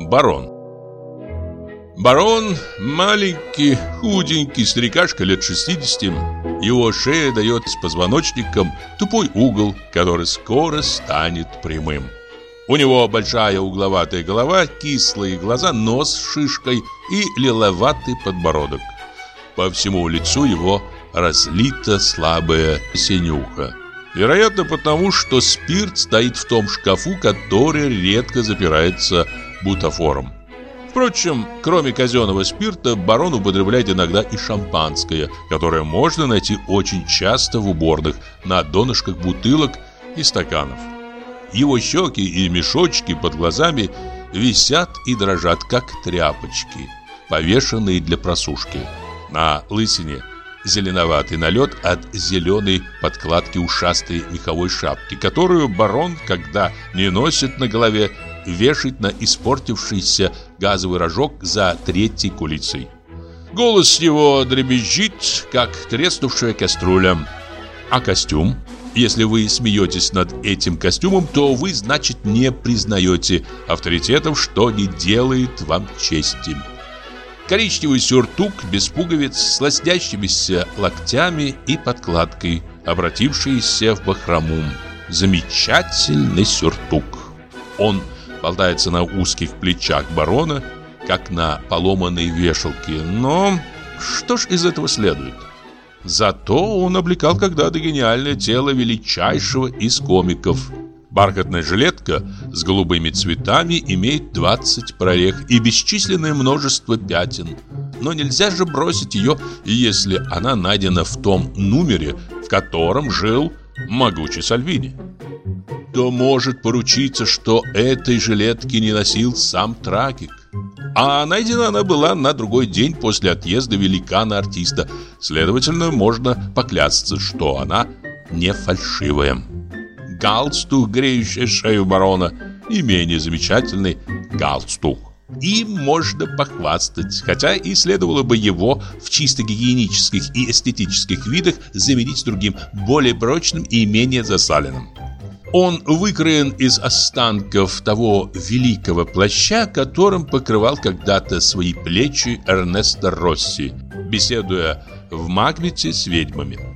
Барон Барон маленький, худенький старикашка лет 60. Его шея дает с позвоночником тупой угол, который скоро станет прямым. У него большая угловатая голова, кислые глаза, нос с шишкой и лиловатый подбородок. По всему лицу его разлита слабая синюха. Вероятно, потому что спирт стоит в том шкафу, который редко запирается бутафором. Впрочем, кроме казенного спирта, барон употребляет иногда и шампанское, которое можно найти очень часто в уборных, на донышках бутылок и стаканов. Его щеки и мешочки под глазами висят и дрожат, как тряпочки, повешенные для просушки. На лысине зеленоватый налет от зеленой подкладки ушастой меховой шапки, которую барон, когда не носит на голове, вешает на испортившийся газовый рожок за третьей кулицей. Голос его дребезжит, как треснувшая кастрюля. А костюм? Если вы смеетесь над этим костюмом, то вы, значит, не признаете авторитетов, что не делает вам чести. Коричневый сюртук без пуговиц, с лоснящимися локтями и подкладкой, обратившийся в бахрому. Замечательный сюртук. Он болтается на узких плечах барона, как на поломанной вешалке. Но что ж из этого следует? Зато он облекал когда-то гениальное тело величайшего из комиков. Бархатная жилетка с голубыми цветами имеет 20 прорех и бесчисленное множество пятен. Но нельзя же бросить ее, если она найдена в том номере, в котором жил могучий Сальвини кто может поручиться, что этой жилетки не носил сам трагик? А найдена она была на другой день после отъезда великана-артиста. Следовательно, можно поклясться, что она не фальшивая. Галстук, греющий шею барона, не менее замечательный галстук. Им можно похвастать, хотя и следовало бы его в чисто гигиенических и эстетических видах заменить другим, более прочным и менее засаленным. Он выкроен из останков того великого плаща, которым покрывал когда-то свои плечи Эрнесто Росси, беседуя в Макбете с ведьмами.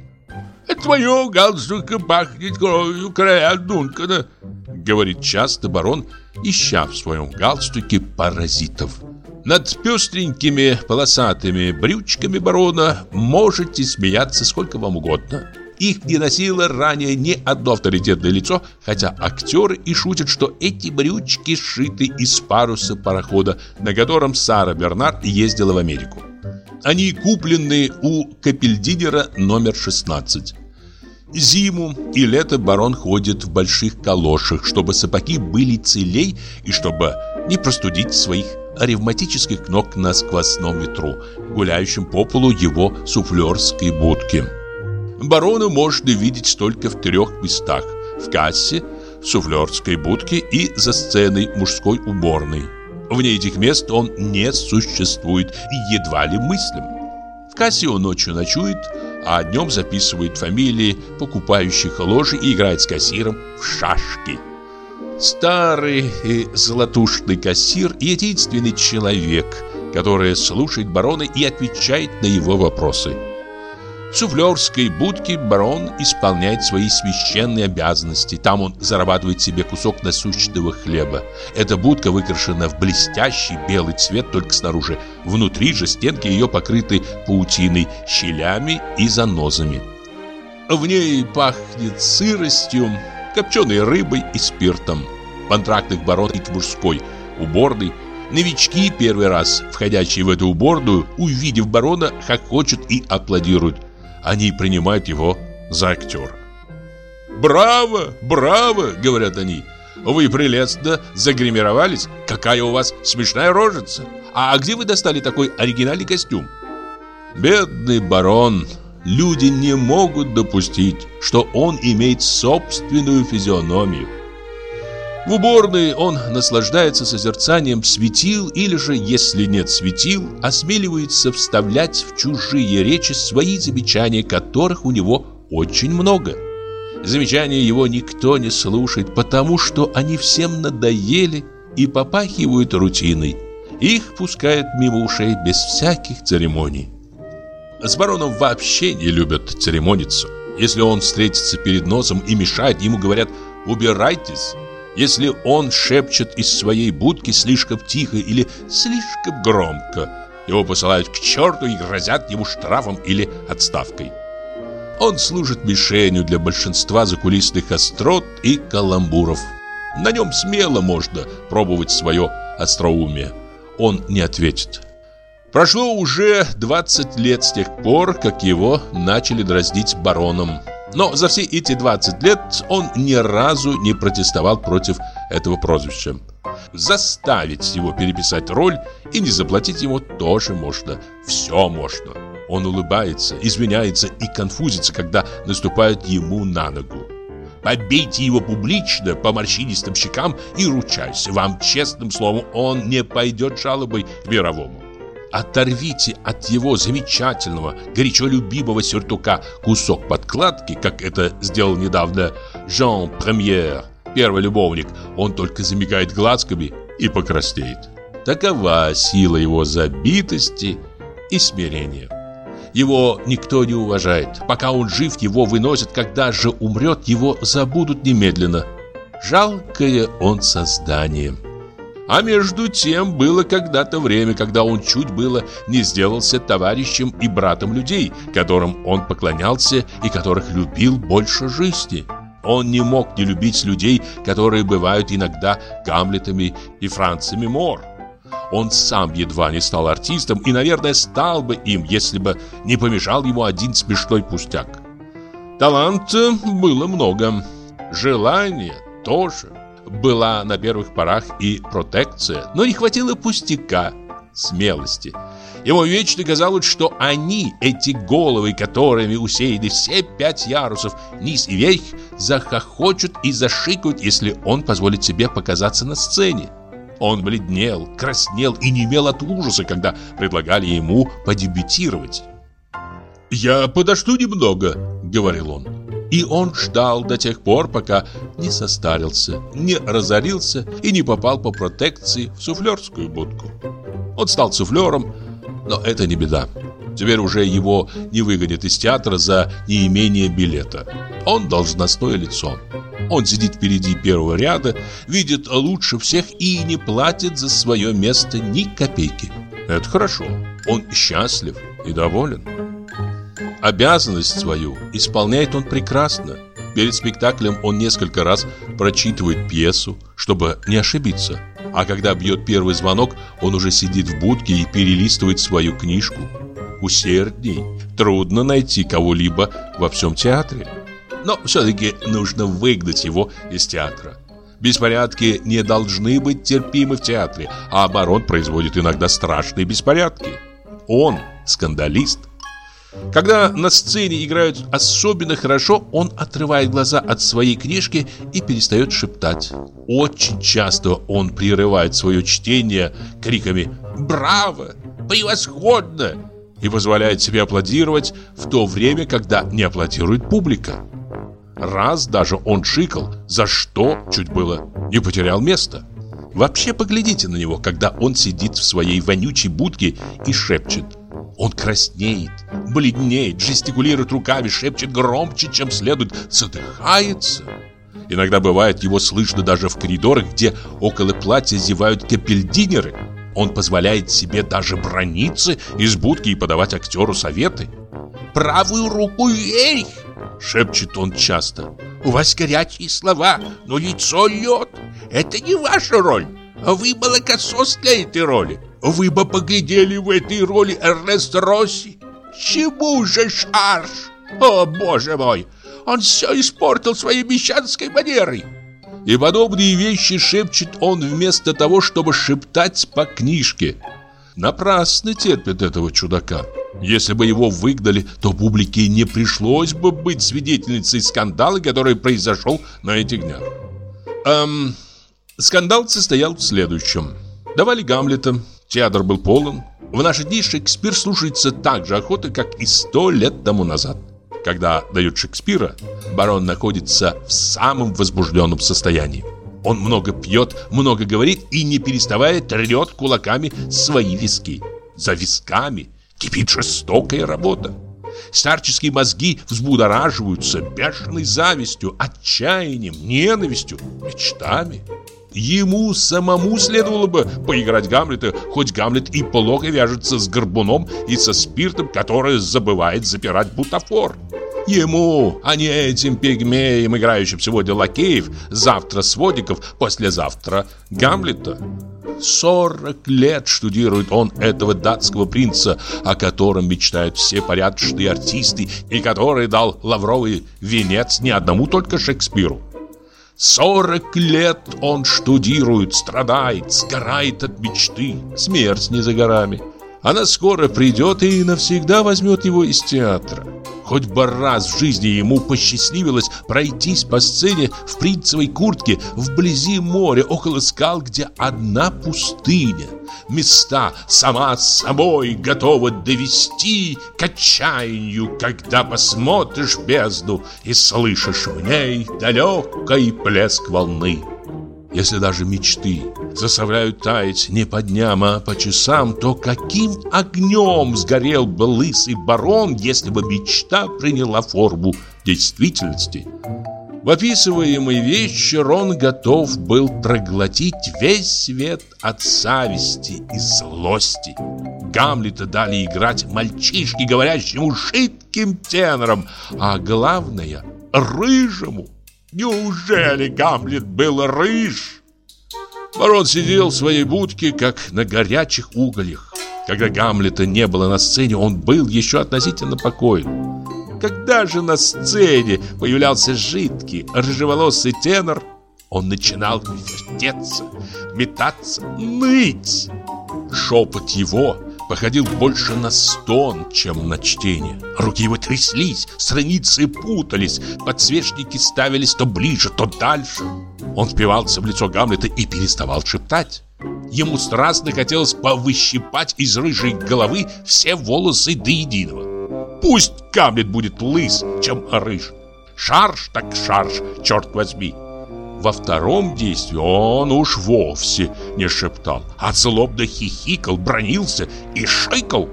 «Твое галстука пахнет кровью короля Дункана», — говорит часто барон, ища в своем галстуке паразитов. Над пестренькими полосатыми брючками барона можете смеяться сколько вам угодно. Их не носило ранее ни одно авторитетное лицо, хотя актеры и шутят, что эти брючки сшиты из паруса парохода, на котором Сара Бернар ездила в Америку. Они куплены у капельдинера номер 16. Зиму и лето барон ходит в больших калошах, чтобы сапоги были целей и чтобы не простудить своих ревматических ног на сквозном ветру, гуляющем по полу его суфлерской будки. Барона можно видеть только в трех местах – в кассе, в суфлерской будке и за сценой мужской уборной. Вне этих мест он не существует и едва ли мыслим. В кассе он ночью ночует, а днем записывает фамилии покупающих ложи и играет с кассиром в шашки. Старый и золотушный кассир – единственный человек, который слушает барона и отвечает на его вопросы. В будке барон исполняет свои священные обязанности. Там он зарабатывает себе кусок насущного хлеба. Эта будка выкрашена в блестящий белый цвет только снаружи. Внутри же стенки ее покрыты паутиной, щелями и занозами. В ней пахнет сыростью, копченой рыбой и спиртом. В антрактных барон и мужской, уборной Новички, первый раз входящие в эту уборную, увидев барона, хохочут и аплодируют. Они принимают его за актера. «Браво! Браво!» — говорят они. «Вы прелестно загримировались. Какая у вас смешная рожица! А где вы достали такой оригинальный костюм?» Бедный барон, люди не могут допустить, что он имеет собственную физиономию. В уборной он наслаждается созерцанием светил или же, если нет светил, осмеливается вставлять в чужие речи свои замечания, которых у него очень много. Замечания его никто не слушает, потому что они всем надоели и попахивают рутиной. Их пускают мимо ушей без всяких церемоний. С бароном вообще не любят церемониться. Если он встретится перед носом и мешает, ему говорят «убирайтесь». Если он шепчет из своей будки слишком тихо или слишком громко, его посылают к черту и грозят ему штрафом или отставкой. Он служит мишенью для большинства закулисных острот и каламбуров. На нем смело можно пробовать свое остроумие. Он не ответит. Прошло уже 20 лет с тех пор, как его начали дразнить бароном. Но за все эти 20 лет он ни разу не протестовал против этого прозвища. Заставить его переписать роль и не заплатить ему тоже можно. Все можно. Он улыбается, извиняется и конфузится, когда наступают ему на ногу. Побейте его публично по морщинистым щекам и ручайся. Вам честным словом, он не пойдет жалобой мировому. Оторвите от его замечательного, горячо любимого сюртука кусок подкладки, как это сделал недавно Жан Премьер, первый любовник. Он только замигает глазками и покраснеет. Такова сила его забитости и смирения. Его никто не уважает. Пока он жив, его выносят, когда же умрет, его забудут немедленно. Жалкое он создание. А между тем было когда-то время, когда он чуть было не сделался товарищем и братом людей, которым он поклонялся и которых любил больше жизни. Он не мог не любить людей, которые бывают иногда Гамлетами и Францами Мор. Он сам едва не стал артистом и, наверное, стал бы им, если бы не помешал ему один смешной пустяк. Таланта было много, желания тоже. Была на первых порах и протекция, но не хватило пустяка, смелости. Ему вечно казалось, что они, эти головы, которыми усеяны все пять ярусов, низ и верх, захохочут и зашикают, если он позволит себе показаться на сцене. Он бледнел, краснел и немел от ужаса, когда предлагали ему подебютировать. «Я подожду немного», — говорил он. И он ждал до тех пор, пока не состарился, не разорился и не попал по протекции в суфлерскую будку. Он стал суфлером, но это не беда. Теперь уже его не выгонят из театра за неимение билета. Он должностное лицо. Он сидит впереди первого ряда, видит лучше всех и не платит за свое место ни копейки. Это хорошо. Он счастлив и доволен. Обязанность свою исполняет он прекрасно. Перед спектаклем он несколько раз прочитывает пьесу, чтобы не ошибиться. А когда бьет первый звонок, он уже сидит в будке и перелистывает свою книжку. Усердней. Трудно найти кого-либо во всем театре. Но все-таки нужно выгнать его из театра. Беспорядки не должны быть терпимы в театре, а оборот производит иногда страшные беспорядки. Он скандалист. Когда на сцене играют особенно хорошо, он отрывает глаза от своей книжки и перестает шептать. Очень часто он прерывает свое чтение криками «Браво! Превосходно!» и позволяет себе аплодировать в то время, когда не аплодирует публика. Раз даже он шикал, за что, чуть было, не потерял место. Вообще поглядите на него, когда он сидит в своей вонючей будке и шепчет. Он краснеет, бледнеет, жестикулирует руками, шепчет громче, чем следует, задыхается. Иногда бывает, его слышно даже в коридорах, где около платья зевают капельдинеры. Он позволяет себе даже брониться из будки и подавать актеру советы. «Правую руку вверх!» Шепчет он часто. У вас горячие слова, но лицо лед. Это не ваша роль. Вы молокосос для этой роли. Вы бы поглядели в этой роли Эрнест Росси. Чему же шарж? О, боже мой! Он все испортил своей мещанской манерой. И подобные вещи шепчет он вместо того, чтобы шептать по книжке. Напрасно терпит этого чудака. Если бы его выгнали, то публике не пришлось бы быть свидетельницей скандала, который произошел на этих днях. Эм, скандал состоял в следующем. Давали Гамлета, театр был полон. В наши дни Шекспир слушается так же охоты, как и сто лет тому назад. Когда дают Шекспира, барон находится в самом возбужденном состоянии. Он много пьет, много говорит и, не переставая, трет кулаками свои виски. За висками кипит жестокая работа. Старческие мозги взбудораживаются бешеной завистью, отчаянием, ненавистью, мечтами. Ему самому следовало бы поиграть Гамлета, хоть Гамлет и плохо вяжется с горбуном и со спиртом, который забывает запирать бутафор. Ему, а не этим пигмеям, играющим сегодня лакеев, завтра сводиков, послезавтра Гамлета. Сорок лет штудирует он этого датского принца, о котором мечтают все порядочные артисты и который дал лавровый венец не одному только Шекспиру. Сорок лет он штудирует, страдает, сгорает от мечты. Смерть не за горами. Она скоро придет и навсегда возьмет его из театра. Хоть бы раз в жизни ему посчастливилось пройтись по сцене в принцевой куртке вблизи моря, около скал, где одна пустыня. Места сама собой готова довести к отчаянию, когда посмотришь бездну и слышишь в ней далекий плеск волны. Если даже мечты заставляют таять не по дням, а по часам, то каким огнем сгорел бы лысый барон, если бы мечта приняла форму действительности? В описываемый вечер он готов был проглотить весь свет от зависти и злости. Гамлета дали играть мальчишке, говорящему шитким тенором, а главное — рыжему. Неужели Гамлет был рыж? Барон сидел в своей будке, как на горячих угольях. Когда Гамлета не было на сцене, он был еще относительно покоен. Когда же на сцене появлялся жидкий, рыжеволосый тенор, он начинал вертеться, метаться, ныть. Шепот его походил больше на стон, чем на чтение. Руки его тряслись, страницы путались, подсвечники ставились то ближе, то дальше. Он впивался в лицо Гамлета и переставал шептать. Ему страстно хотелось повыщипать из рыжей головы все волосы до единого. Пусть Гамлет будет лыс, чем рыж. Шарш так шарш, черт возьми. Во втором действии он уж вовсе не шептал, а злобно хихикал, бронился и шикал.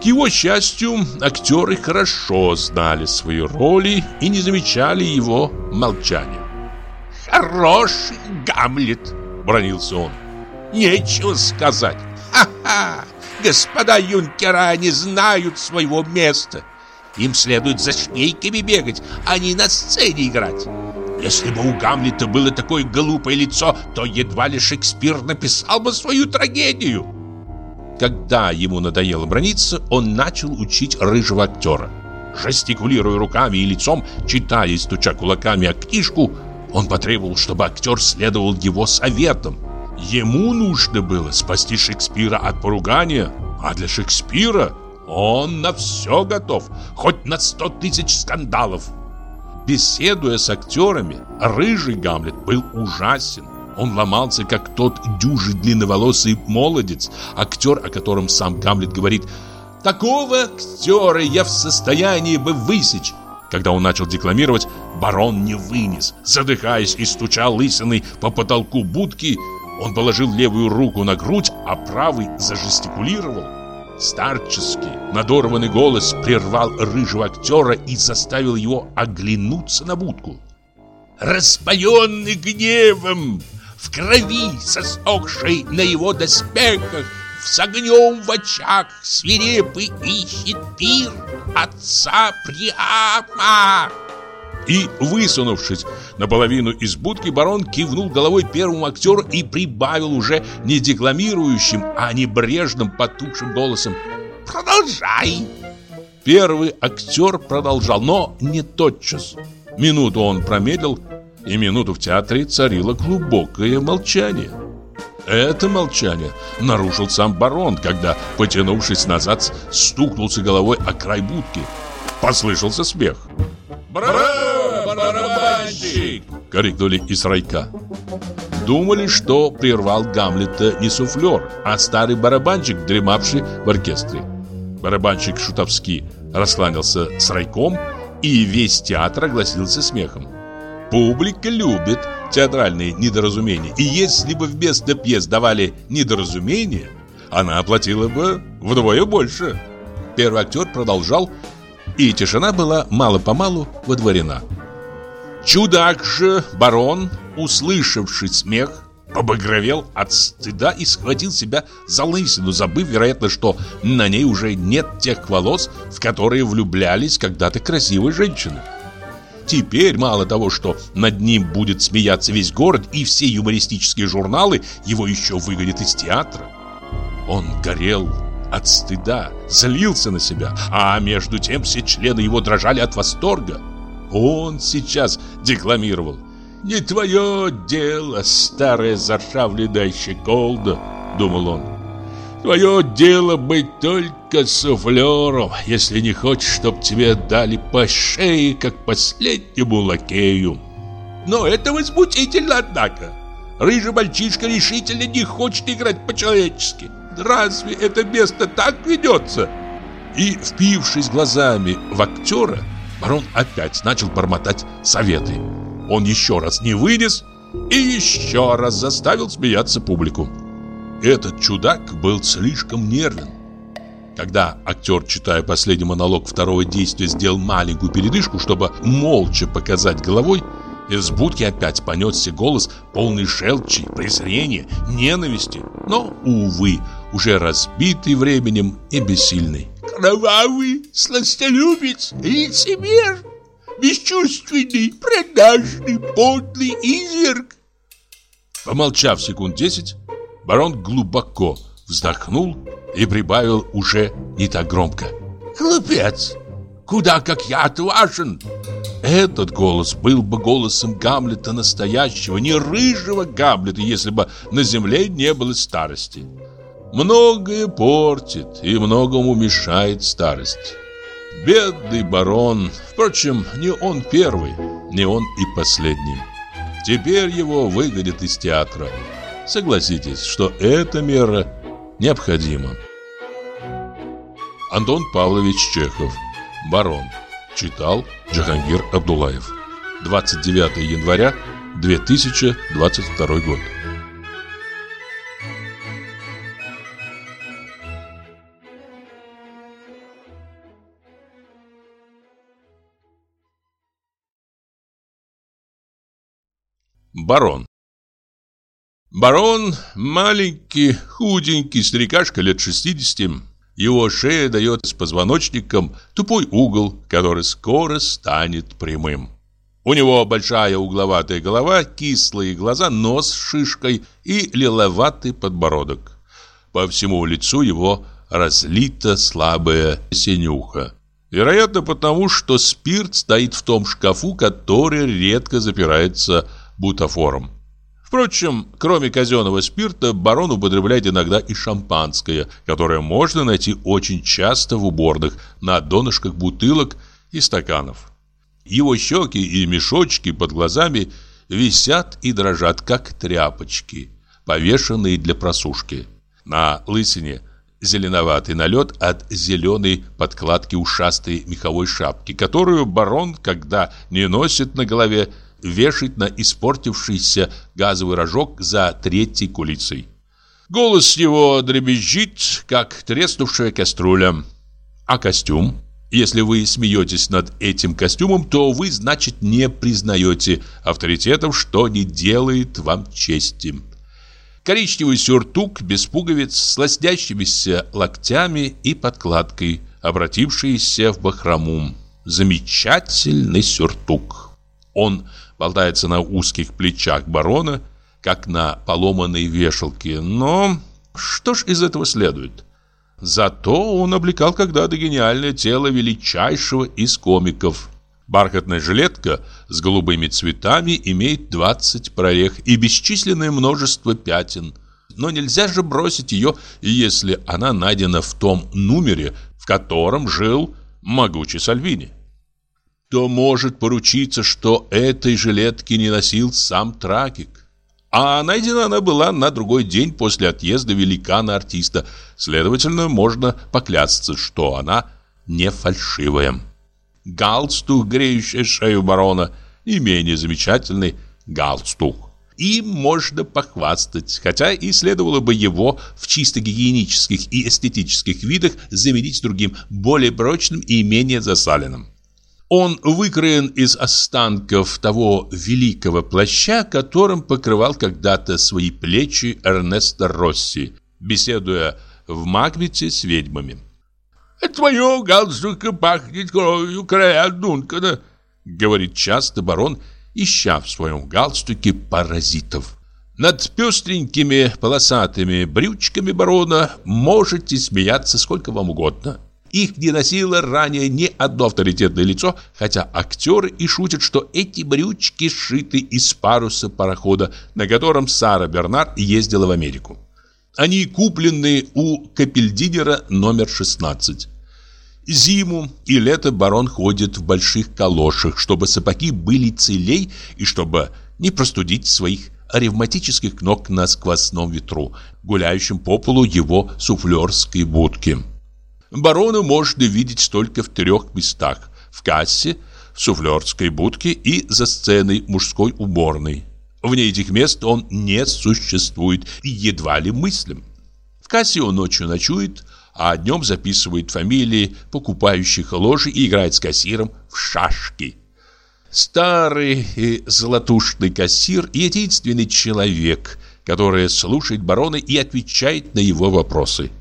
К его счастью, актеры хорошо знали свои роли и не замечали его молчания. «Хороший Гамлет!» — бронился он. «Нечего сказать! Ха-ха! Господа юнкера не знают своего места! Им следует за швейками бегать, а не на сцене играть!» Если бы у Гамлета было такое глупое лицо, то едва ли Шекспир написал бы свою трагедию. Когда ему надоело брониться, он начал учить рыжего актера. Жестикулируя руками и лицом, читая и стуча кулаками о книжку, он потребовал, чтобы актер следовал его советам. Ему нужно было спасти Шекспира от поругания, а для Шекспира он на все готов, хоть на сто тысяч скандалов. Беседуя с актерами, рыжий Гамлет был ужасен. Он ломался, как тот дюжий длинноволосый молодец, актер, о котором сам Гамлет говорит «Такого актера я в состоянии бы высечь». Когда он начал декламировать, барон не вынес. Задыхаясь и стуча лысиной по потолку будки, он положил левую руку на грудь, а правый зажестикулировал. Старческий, надорванный голос прервал рыжего актера и заставил его оглянуться на будку. Распаленный гневом, в крови сосохшей на его доспехах, с огнем в очах свирепый ищет пир отца Приама. И, высунувшись наполовину из будки, барон кивнул головой первому актеру и прибавил уже не декламирующим, а небрежным потухшим голосом «Продолжай!» Первый актер продолжал, но не тотчас. Минуту он промедлил, и минуту в театре царило глубокое молчание. Это молчание нарушил сам барон, когда, потянувшись назад, стукнулся головой о край будки. Послышался смех. «Браво, барабанщик!» — крикнули из райка. Думали, что прервал Гамлета не суфлер, а старый барабанщик, дремавший в оркестре. Барабанщик Шутовский раскланялся с райком, и весь театр огласился смехом. Публика любит театральные недоразумения. И если бы вместо пьес давали недоразумения, она оплатила бы вдвое больше. Первый актер продолжал, и тишина была мало-помалу водворена. Чудак же, барон, услышавший смех, побагровел от стыда и схватил себя за лысину, забыв, вероятно, что на ней уже нет тех волос, в которые влюблялись когда-то красивые женщины. Теперь мало того, что над ним будет смеяться весь город и все юмористические журналы, его еще выгонят из театра. Он горел от стыда, злился на себя, а между тем все члены его дрожали от восторга. Он сейчас декламировал – «Не твое дело, старая заржавленная щеколда», — думал он. «Твое дело быть только суфлером, если не хочешь, чтоб тебе дали по шее, как последнему лакею». Но это возмутительно, однако. Рыжий мальчишка решительно не хочет играть по-человечески. Разве это место так ведется? И, впившись глазами в актера, барон опять начал бормотать советы. Он еще раз не вынес и еще раз заставил смеяться публику. Этот чудак был слишком нервен. Когда актер, читая последний монолог второго действия, сделал маленькую передышку, чтобы молча показать головой, из будки опять понесся голос, полный желчи, презрения, ненависти, но, увы, уже разбитый временем и бессильный. «Кровавый, сластолюбец, лицемер!» бесчувственный, продажный, подлый изверг. Помолчав секунд десять, барон глубоко вздохнул и прибавил уже не так громко. Глупец! Куда как я отважен! Этот голос был бы голосом Гамлета настоящего, не рыжего Гамлета, если бы на земле не было старости. Многое портит и многому мешает старость. Бедный барон. Впрочем, не он первый, не он и последний. Теперь его выгонят из театра. Согласитесь, что эта мера необходима. Антон Павлович Чехов. Барон. Читал Джахангир Абдулаев. 29 января 2022 год. Барон Барон – маленький, худенький старикашка лет 60. Его шея дает с позвоночником тупой угол, который скоро станет прямым. У него большая угловатая голова, кислые глаза, нос с шишкой и лиловатый подбородок. По всему лицу его разлита слабая синюха. Вероятно, потому что спирт стоит в том шкафу, который редко запирается бутафором. Впрочем, кроме казенного спирта, барон употребляет иногда и шампанское, которое можно найти очень часто в уборных, на донышках бутылок и стаканов. Его щеки и мешочки под глазами висят и дрожат, как тряпочки, повешенные для просушки. На лысине зеленоватый налет от зеленой подкладки ушастой меховой шапки, которую барон, когда не носит на голове, вешать на испортившийся газовый рожок за третьей кулицей. Голос его дребезжит, как треснувшая кастрюля. А костюм? Если вы смеетесь над этим костюмом, то вы, значит, не признаете авторитетов, что не делает вам чести. Коричневый сюртук без пуговиц с лоснящимися локтями и подкладкой, обратившийся в бахрому. Замечательный сюртук. Он болтается на узких плечах барона, как на поломанной вешалке. Но что ж из этого следует? Зато он облекал когда-то гениальное тело величайшего из комиков. Бархатная жилетка с голубыми цветами имеет 20 прорех и бесчисленное множество пятен. Но нельзя же бросить ее, если она найдена в том номере, в котором жил могучий Сальвини то может поручиться, что этой жилетки не носил сам трагик. А найдена она была на другой день после отъезда великана-артиста. Следовательно, можно поклясться, что она не фальшивая. Галстук, греющий шею барона, не менее замечательный галстук. Им можно похвастать, хотя и следовало бы его в чисто гигиенических и эстетических видах заменить другим, более прочным и менее засаленным. Он выкроен из останков того великого плаща, которым покрывал когда-то свои плечи Эрнесто Росси, беседуя в Макбете с ведьмами. «От твоего галстука пахнет кровью короля Дункана», — говорит часто барон, ища в своем галстуке паразитов. Над пестренькими полосатыми брючками барона можете смеяться сколько вам угодно. Их не носило ранее ни одно авторитетное лицо, хотя актеры и шутят, что эти брючки сшиты из паруса парохода, на котором Сара Бернар ездила в Америку. Они куплены у капельдинера номер 16. Зиму и лето барон ходит в больших калошах, чтобы сапоги были целей и чтобы не простудить своих ревматических ног на сквозном ветру, гуляющем по полу его суфлерской будки. Барона можно видеть только в трех местах – в кассе, в суфлерской будке и за сценой мужской уборной. Вне этих мест он не существует и едва ли мыслим. В кассе он ночью ночует, а днем записывает фамилии покупающих ложи и играет с кассиром в шашки. Старый и золотушный кассир – единственный человек, который слушает барона и отвечает на его вопросы –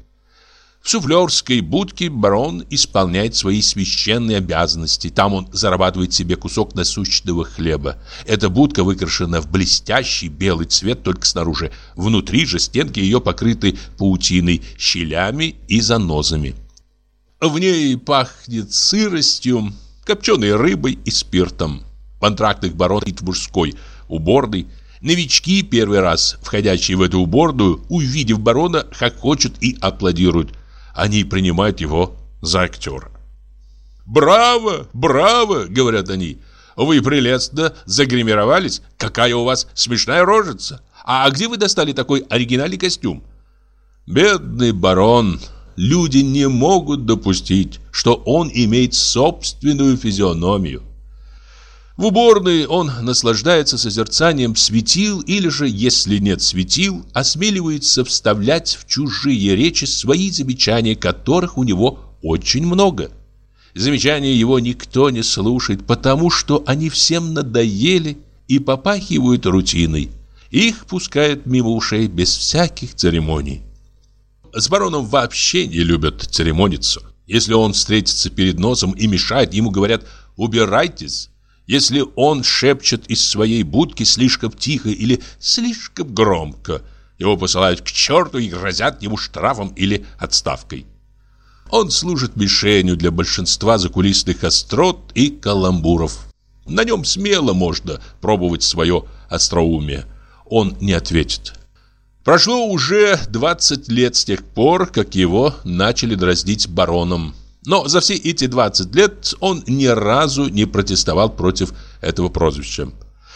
в суфлерской будке барон исполняет свои священные обязанности. Там он зарабатывает себе кусок насущного хлеба. Эта будка выкрашена в блестящий белый цвет только снаружи. Внутри же стенки ее покрыты паутиной, щелями и занозами. В ней пахнет сыростью, копченой рыбой и спиртом. В антрактных барон в мужской уборной Новички, первый раз входящие в эту уборную, увидев барона, хохочут и аплодируют они принимают его за актера. «Браво! Браво!» — говорят они. «Вы прелестно загримировались. Какая у вас смешная рожица! А где вы достали такой оригинальный костюм?» Бедный барон, люди не могут допустить, что он имеет собственную физиономию. В уборной он наслаждается созерцанием светил или же, если нет светил, осмеливается вставлять в чужие речи свои замечания, которых у него очень много. Замечания его никто не слушает, потому что они всем надоели и попахивают рутиной. Их пускают мимо ушей без всяких церемоний. С бароном вообще не любят церемониться. Если он встретится перед носом и мешает, ему говорят «убирайтесь». Если он шепчет из своей будки слишком тихо или слишком громко, его посылают к черту и грозят ему штрафом или отставкой. Он служит мишенью для большинства закулисных острот и каламбуров. На нем смело можно пробовать свое остроумие. Он не ответит. Прошло уже 20 лет с тех пор, как его начали дразнить бароном. Но за все эти 20 лет он ни разу не протестовал против этого прозвища.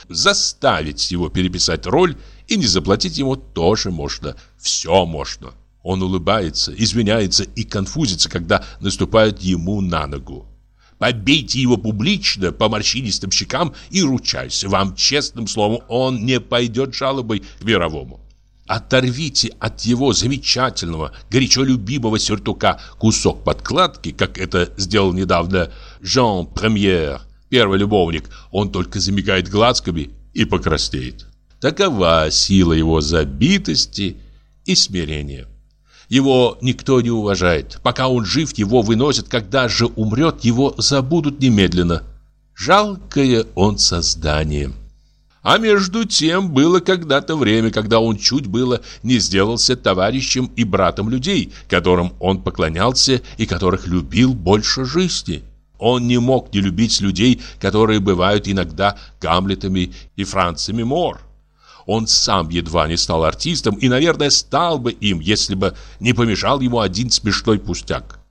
Заставить его переписать роль и не заплатить ему тоже можно. Все можно. Он улыбается, извиняется и конфузится, когда наступают ему на ногу. Побейте его публично по морщинистым щекам и ручайся. Вам, честным словом, он не пойдет жалобой к мировому. Оторвите от его замечательного, горячо любимого сюртука кусок подкладки, как это сделал недавно Жан Премьер, первый любовник. Он только замигает глазками и покраснеет. Такова сила его забитости и смирения. Его никто не уважает. Пока он жив, его выносят, когда же умрет, его забудут немедленно. Жалкое он создание. А между тем было когда-то время, когда он чуть было не сделался товарищем и братом людей, которым он поклонялся и которых любил больше жизни. Он не мог не любить людей, которые бывают иногда Гамлетами и Францами Мор. Он сам едва не стал артистом и, наверное, стал бы им, если бы не помешал ему один смешной пустяк.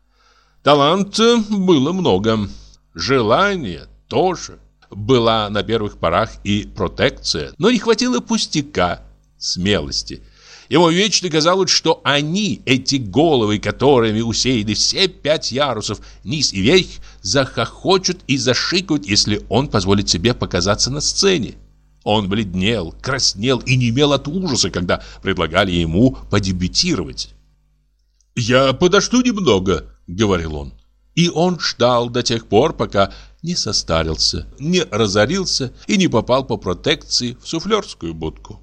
Таланта было много, желания тоже была на первых порах и протекция, но не хватило пустяка, смелости. Ему вечно казалось, что они, эти головы, которыми усеяны все пять ярусов, низ и верх, захохочут и зашикают, если он позволит себе показаться на сцене. Он бледнел, краснел и не имел от ужаса, когда предлагали ему подебютировать. «Я подожду немного», — говорил он. И он ждал до тех пор, пока не состарился, не разорился и не попал по протекции в суфлерскую будку.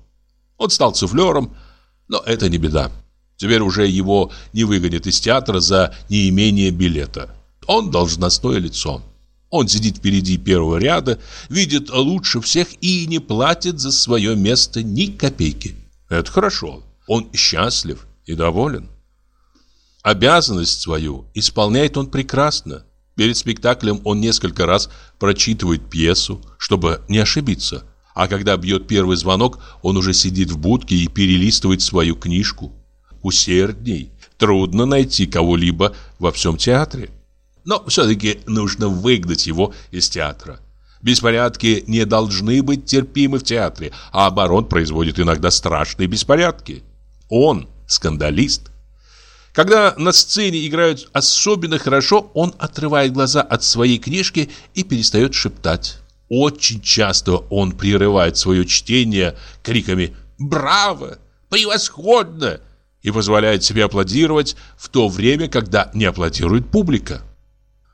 Он стал суфлером, но это не беда. Теперь уже его не выгонят из театра за неимение билета. Он должностное лицо. Он сидит впереди первого ряда, видит лучше всех и не платит за свое место ни копейки. Это хорошо. Он счастлив и доволен. Обязанность свою исполняет он прекрасно. Перед спектаклем он несколько раз прочитывает пьесу, чтобы не ошибиться. А когда бьет первый звонок, он уже сидит в будке и перелистывает свою книжку. Усердней трудно найти кого-либо во всем театре. Но все-таки нужно выгнать его из театра. Беспорядки не должны быть терпимы в театре, а оборон производит иногда страшные беспорядки. Он скандалист. Когда на сцене играют особенно хорошо, он отрывает глаза от своей книжки и перестает шептать. Очень часто он прерывает свое чтение криками «Браво! Превосходно!» и позволяет себе аплодировать в то время, когда не аплодирует публика.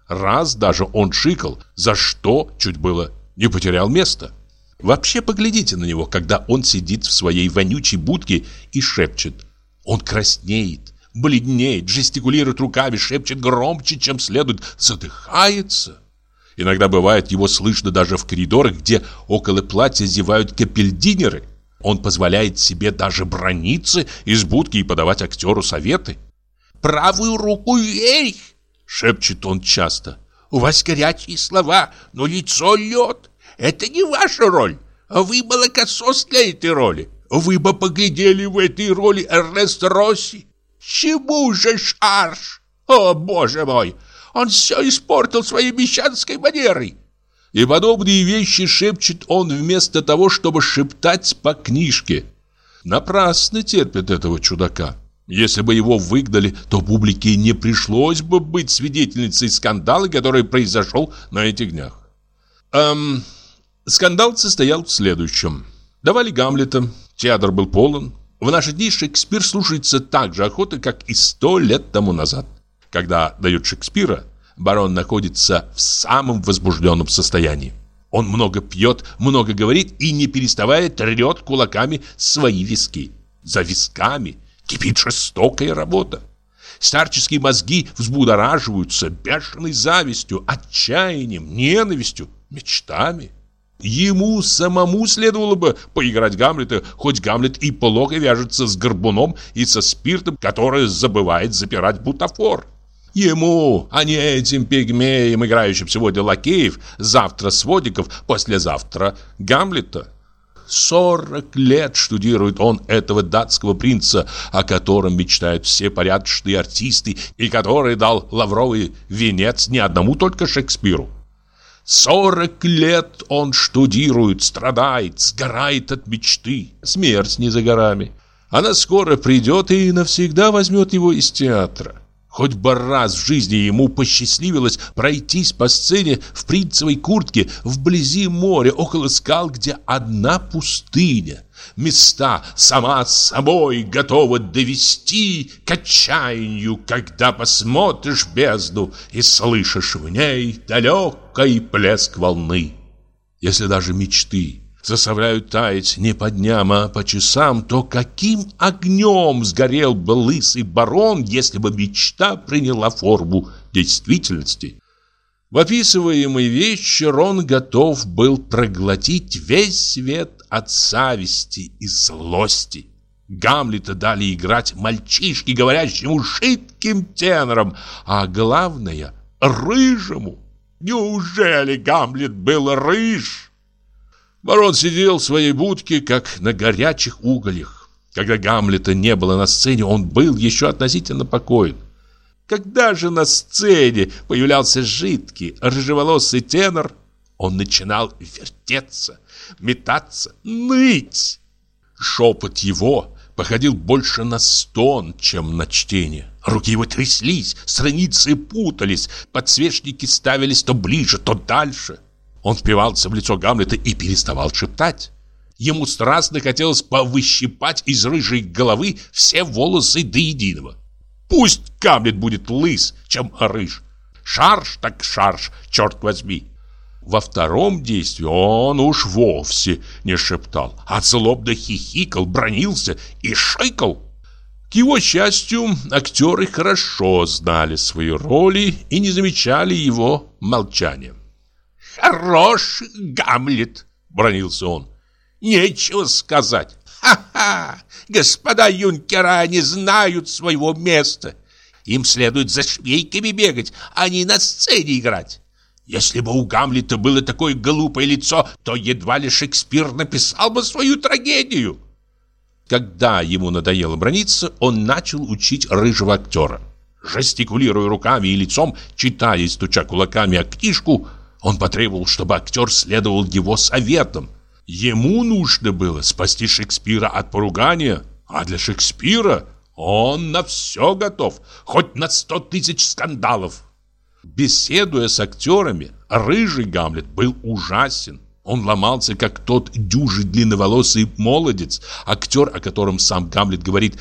Раз даже он шикал, за что чуть было не потерял место. Вообще поглядите на него, когда он сидит в своей вонючей будке и шепчет. Он краснеет, бледнеет, жестикулирует руками, шепчет громче, чем следует, задыхается. Иногда бывает, его слышно даже в коридорах, где около платья зевают капельдинеры. Он позволяет себе даже брониться из будки и подавать актеру советы. «Правую руку вверх!» — шепчет он часто. «У вас горячие слова, но лицо лед. Это не ваша роль. Вы молокосос для этой роли. Вы бы поглядели в этой роли Эрнест Росси. Чему же шарш? О, боже мой! Он все испортил своей мещанской манерой. И подобные вещи шепчет он вместо того, чтобы шептать по книжке. Напрасно терпит этого чудака. Если бы его выгнали, то публике не пришлось бы быть свидетельницей скандала, который произошел на этих днях. Эм, скандал состоял в следующем. Давали Гамлета, театр был полон. В наши дни Шекспир слушается так же охотно, как и сто лет тому назад. Когда дают Шекспира, барон находится в самом возбужденном состоянии. Он много пьет, много говорит и, не переставая, трет кулаками свои виски. За висками кипит жестокая работа. Старческие мозги взбудораживаются бешеной завистью, отчаянием, ненавистью, мечтами. Ему самому следовало бы поиграть Гамлета, хоть Гамлет и плохо вяжется с горбуном и со спиртом, который забывает запирать бутафор. Ему, а не этим пигмеям, играющим сегодня лакеев, завтра сводиков, послезавтра Гамлета. Сорок лет штудирует он этого датского принца, о котором мечтают все порядочные артисты и который дал лавровый венец не одному только Шекспиру. Сорок лет он штудирует, страдает, сгорает от мечты. Смерть не за горами. Она скоро придет и навсегда возьмет его из театра. Хоть бы раз в жизни ему посчастливилось пройтись по сцене в принцевой куртке вблизи моря, около скал, где одна пустыня. Места сама собой готова довести к отчаянию, когда посмотришь бездну и слышишь в ней далекий плеск волны. Если даже мечты заставляют таять не по дням, а по часам, то каким огнем сгорел бы лысый барон, если бы мечта приняла форму действительности? В описываемый вечер он готов был проглотить весь свет от зависти и злости. Гамлета дали играть мальчишке, говорящему шитким тенором, а главное — рыжему. Неужели Гамлет был рыж? Барон сидел в своей будке, как на горячих угольях. Когда Гамлета не было на сцене, он был еще относительно покоен. Когда же на сцене появлялся жидкий, рыжеволосый тенор, он начинал вертеться, метаться, ныть. Шепот его походил больше на стон, чем на чтение. Руки его тряслись, страницы путались, подсвечники ставились то ближе, то дальше. Он впивался в лицо Гамлета и переставал шептать. Ему страстно хотелось повыщипать из рыжей головы все волосы до единого. Пусть Гамлет будет лыс, чем рыж. Шарш так шарш, черт возьми. Во втором действии он уж вовсе не шептал, а злобно хихикал, бронился и шикал. К его счастью, актеры хорошо знали свои роли и не замечали его молчания. «Хорош Гамлет!» — бронился он. «Нечего сказать! Ха-ха! Господа юнкера не знают своего места! Им следует за швейками бегать, а не на сцене играть!» Если бы у Гамлета было такое глупое лицо, то едва ли Шекспир написал бы свою трагедию. Когда ему надоело брониться, он начал учить рыжего актера. Жестикулируя руками и лицом, читая и стуча кулаками о книжку, он потребовал, чтобы актер следовал его советам. Ему нужно было спасти Шекспира от поругания, а для Шекспира он на все готов, хоть на сто тысяч скандалов. Беседуя с актерами, рыжий Гамлет был ужасен. Он ломался, как тот дюжий длинноволосый молодец, актер, о котором сам Гамлет говорит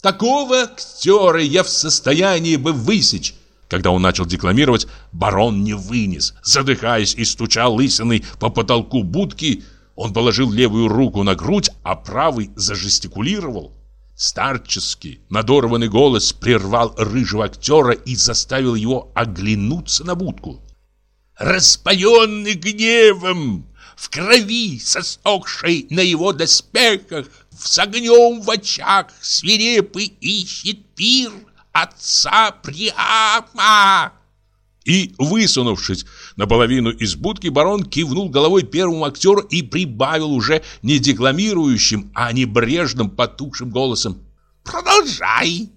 «Такого актера я в состоянии бы высечь». Когда он начал декламировать, барон не вынес. Задыхаясь и стуча лысиной по потолку будки, он положил левую руку на грудь, а правый зажестикулировал. Старческий, надорванный голос прервал рыжего актера и заставил его оглянуться на будку. «Распаленный гневом, в крови, состокшей на его доспехах, с огнем в очах, свирепый ищет пир отца Приама!» И, высунувшись наполовину из будки, барон кивнул головой первому актеру и прибавил уже не декламирующим, а небрежным потухшим голосом. «Продолжай!»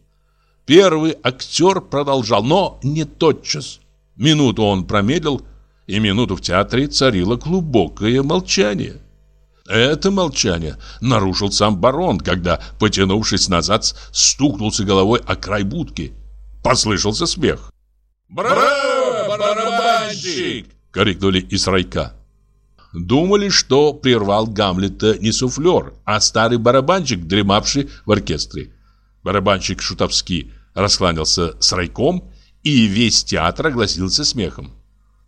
Первый актер продолжал, но не тотчас. Минуту он промедлил, и минуту в театре царило глубокое молчание. Это молчание нарушил сам барон, когда, потянувшись назад, стукнулся головой о край будки. Послышался смех. «Браво, барабанщик!» — крикнули из райка. Думали, что прервал Гамлета не суфлер, а старый барабанщик, дремавший в оркестре. Барабанщик шутовски раскланялся с райком, и весь театр огласился смехом.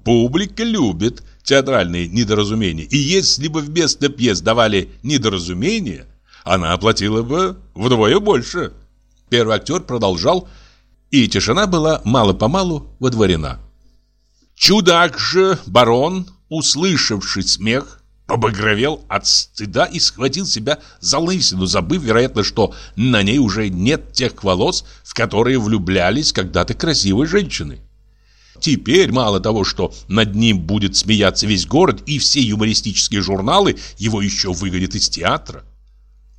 Публика любит театральные недоразумения, и если бы вместо пьес давали недоразумения, она оплатила бы вдвое больше. Первый актер продолжал и тишина была мало-помалу водворена. Чудак же, барон, услышавший смех, побагровел от стыда и схватил себя за лысину, забыв, вероятно, что на ней уже нет тех волос, в которые влюблялись когда-то красивые женщины. Теперь мало того, что над ним будет смеяться весь город и все юмористические журналы, его еще выгонят из театра.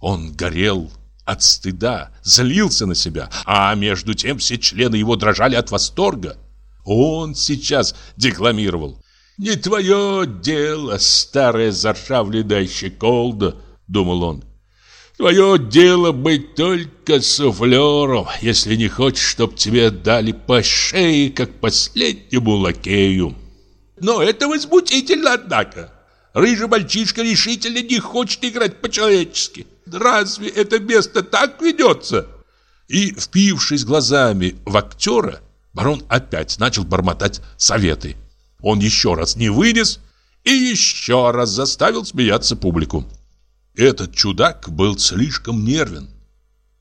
Он горел от стыда, злился на себя, а между тем все члены его дрожали от восторга. Он сейчас декламировал. «Не твое дело, старая заржавленная щеколда», — думал он. «Твое дело быть только суфлером, если не хочешь, чтоб тебе дали по шее, как последнему лакею». Но это возмутительно, однако. Рыжий мальчишка решительно не хочет играть по-человечески. Разве это место так ведется? И, впившись глазами в актера, барон опять начал бормотать советы. Он еще раз не вынес и еще раз заставил смеяться публику. Этот чудак был слишком нервен.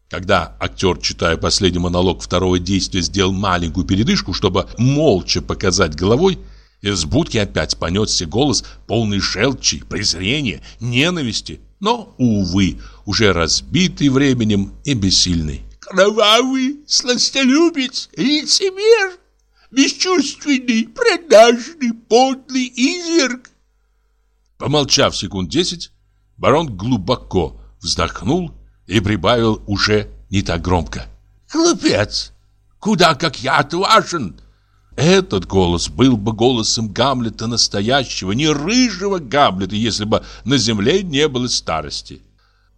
Когда актер, читая последний монолог второго действия, сделал маленькую передышку, чтобы молча показать головой, из будки опять понесся голос, полный желчи, презрения, ненависти, но, увы, уже разбитый временем и бессильный. «Кровавый, сластолюбец, лицемер, бесчувственный, продажный, подлый изверг!» Помолчав секунд десять, барон глубоко вздохнул и прибавил уже не так громко. «Глупец! Куда как я отважен!» Этот голос был бы голосом Гамлета настоящего, не рыжего Гамлета, если бы на земле не было старости.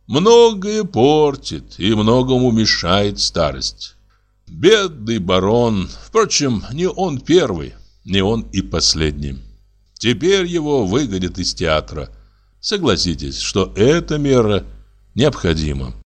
Многое портит и многому мешает старость. Бедный барон, впрочем, не он первый, не он и последний. Теперь его выгонят из театра. Согласитесь, что эта мера необходима.